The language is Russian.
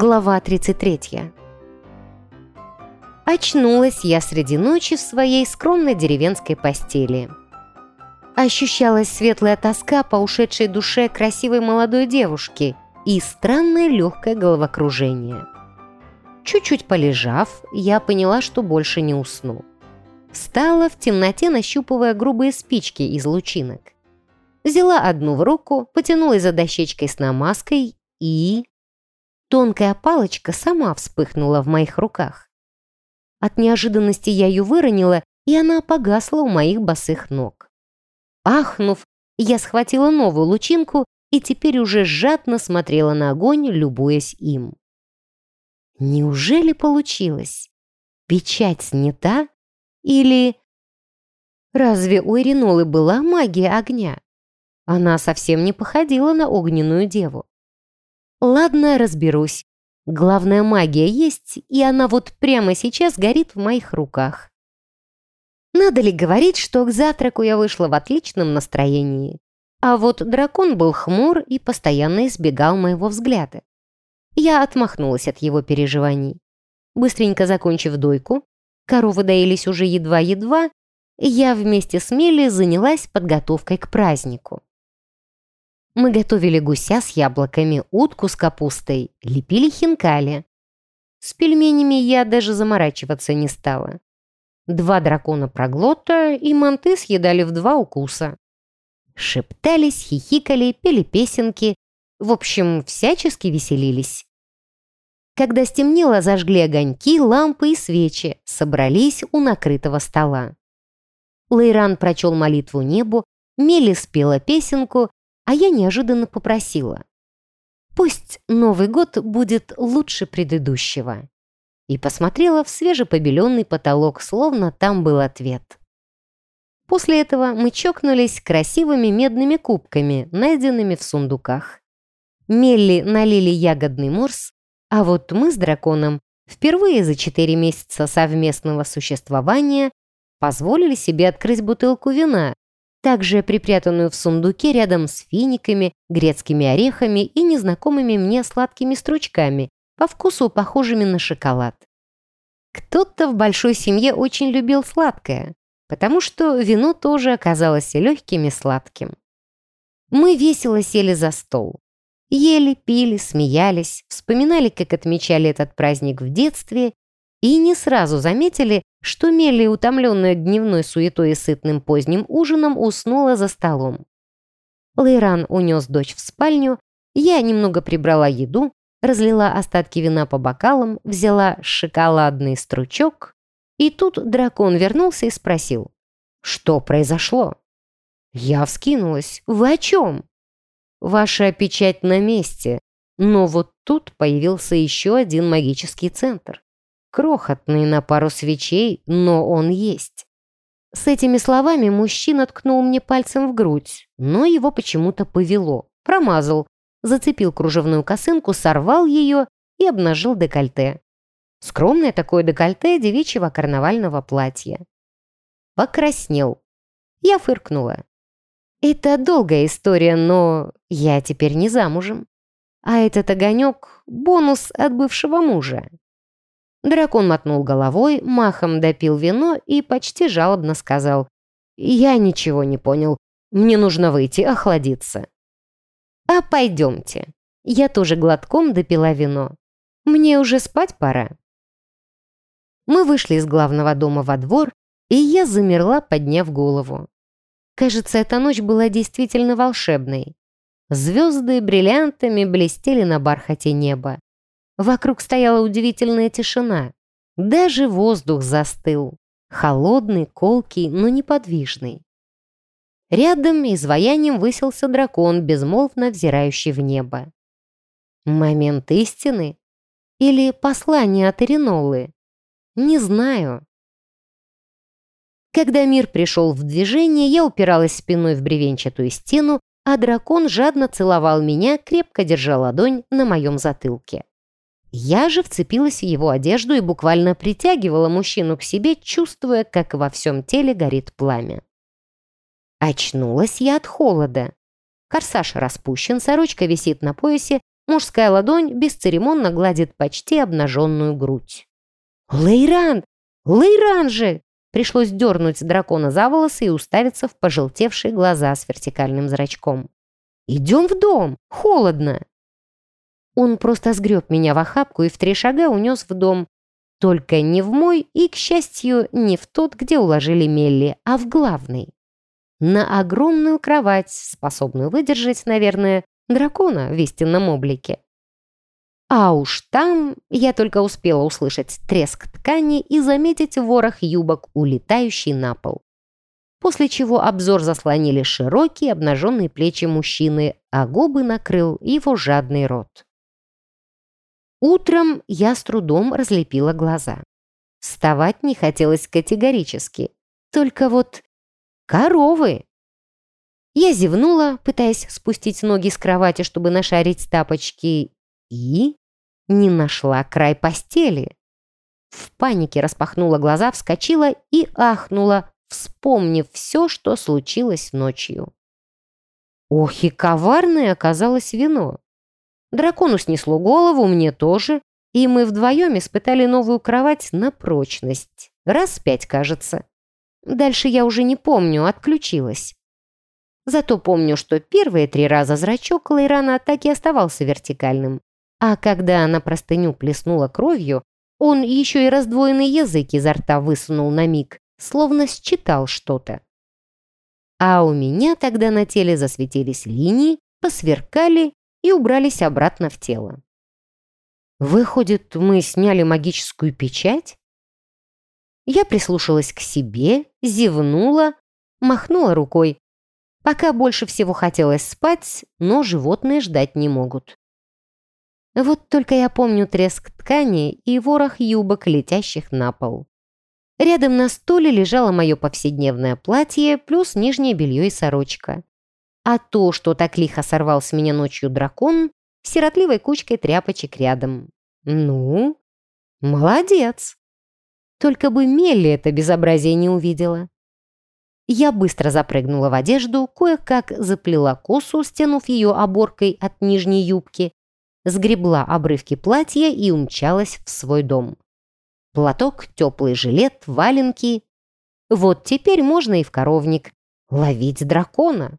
Глава 33. Очнулась я среди ночи в своей скромной деревенской постели. Ощущалась светлая тоска по ушедшей душе красивой молодой девушки и странное легкое головокружение. Чуть-чуть полежав, я поняла, что больше не усну. Встала в темноте, нащупывая грубые спички из лучинок. Взяла одну в руку, потянулась за дощечкой с намазкой и... Тонкая палочка сама вспыхнула в моих руках. От неожиданности я ее выронила, и она погасла у моих босых ног. Ахнув, я схватила новую лучинку и теперь уже жадно смотрела на огонь, любуясь им. Неужели получилось? Печать снята? Или... Разве у Иринолы была магия огня? Она совсем не походила на огненную деву. Ладно, разберусь. Главная магия есть, и она вот прямо сейчас горит в моих руках. Надо ли говорить, что к завтраку я вышла в отличном настроении? А вот дракон был хмур и постоянно избегал моего взгляда. Я отмахнулась от его переживаний. Быстренько закончив дойку, коровы доились уже едва-едва, я вместе с Мелли занялась подготовкой к празднику. Мы готовили гуся с яблоками, утку с капустой, лепили хинкали. С пельменями я даже заморачиваться не стала. Два дракона проглота и манты съедали в два укуса. Шептались, хихикали, пели песенки. В общем, всячески веселились. Когда стемнело, зажгли огоньки, лампы и свечи, собрались у накрытого стола. Лейран прочел молитву небу, Мели спела песенку, а я неожиданно попросила. Пусть Новый год будет лучше предыдущего. И посмотрела в свежепобеленный потолок, словно там был ответ. После этого мы чокнулись красивыми медными кубками, найденными в сундуках. Мелли налили ягодный морс, а вот мы с драконом впервые за четыре месяца совместного существования позволили себе открыть бутылку вина, также припрятанную в сундуке рядом с финиками, грецкими орехами и незнакомыми мне сладкими стручками, по вкусу похожими на шоколад. Кто-то в большой семье очень любил сладкое, потому что вино тоже оказалось легким и сладким. Мы весело сели за стол. Ели, пили, смеялись, вспоминали, как отмечали этот праздник в детстве и не сразу заметили, что Мелли, утомленная дневной суетой и сытным поздним ужином, уснула за столом. Лейран унес дочь в спальню, я немного прибрала еду, разлила остатки вина по бокалам, взяла шоколадный стручок, и тут дракон вернулся и спросил, что произошло? Я вскинулась. «Вы о чем?» «Ваша печать на месте, но вот тут появился еще один магический центр. Крохотный на пару свечей, но он есть. С этими словами мужчина ткнул мне пальцем в грудь, но его почему-то повело. Промазал, зацепил кружевную косынку, сорвал ее и обнажил декольте. Скромное такое декольте девичьего карнавального платья. Покраснел. Я фыркнула. Это долгая история, но я теперь не замужем. А этот огонек — бонус от бывшего мужа. Дракон мотнул головой, махом допил вино и почти жалобно сказал. «Я ничего не понял. Мне нужно выйти, охладиться». «А пойдемте». Я тоже глотком допила вино. «Мне уже спать пора». Мы вышли из главного дома во двор, и я замерла, подняв голову. Кажется, эта ночь была действительно волшебной. Звезды бриллиантами блестели на бархате неба. Вокруг стояла удивительная тишина. Даже воздух застыл. Холодный, колкий, но неподвижный. Рядом изваянием высился дракон, безмолвно взирающий в небо. Момент истины? Или послание от Иринолы? Не знаю. Когда мир пришел в движение, я упиралась спиной в бревенчатую стену, а дракон жадно целовал меня, крепко держа ладонь на моем затылке. Я же вцепилась в его одежду и буквально притягивала мужчину к себе, чувствуя, как во всем теле горит пламя. Очнулась я от холода. Корсаж распущен, сорочка висит на поясе, Мужская ладонь бесцеремонно гладит почти обнаженную грудь. «Лейран! Лейран же!» Пришлось дернуть дракона за волосы и уставиться в пожелтевшие глаза с вертикальным зрачком. «Идем в дом! Холодно!» Он просто сгреб меня в охапку и в три шага унес в дом. Только не в мой и, к счастью, не в тот, где уложили Мелли, а в главный. На огромную кровать, способную выдержать, наверное, дракона в истинном облике. А уж там я только успела услышать треск ткани и заметить ворох юбок, улетающий на пол. После чего обзор заслонили широкие обнаженные плечи мужчины, а губы накрыл его жадный рот. Утром я с трудом разлепила глаза. Вставать не хотелось категорически. Только вот коровы я зевнула, пытаясь спустить ноги с кровати, чтобы нашарить тапочки, и не нашла край постели. В панике распахнула глаза, вскочила и ахнула, вспомнив все, что случилось ночью. Ох, и коварное оказалось вино. Дракону снесло голову, мне тоже, и мы вдвоем испытали новую кровать на прочность. Раз пять, кажется. Дальше я уже не помню, отключилась. Зато помню, что первые три раза зрачок Лейрана так и оставался вертикальным. А когда она простыню плеснула кровью, он еще и раздвоенный язык изо рта высунул на миг, словно считал что-то. А у меня тогда на теле засветились линии, посверкали и убрались обратно в тело. Выходит, мы сняли магическую печать? Я прислушалась к себе, зевнула, махнула рукой, Пока больше всего хотелось спать, но животные ждать не могут. Вот только я помню треск ткани и ворох юбок, летящих на пол. Рядом на стуле лежало мое повседневное платье плюс нижнее белье и сорочка. А то, что так лихо сорвал с меня ночью дракон, сиротливой кучкой тряпочек рядом. Ну, молодец. Только бы Мелли это безобразие не увидела. Я быстро запрыгнула в одежду, кое-как заплела косу, стянув ее оборкой от нижней юбки, сгребла обрывки платья и умчалась в свой дом. Платок, теплый жилет, валенки. Вот теперь можно и в коровник. Ловить дракона.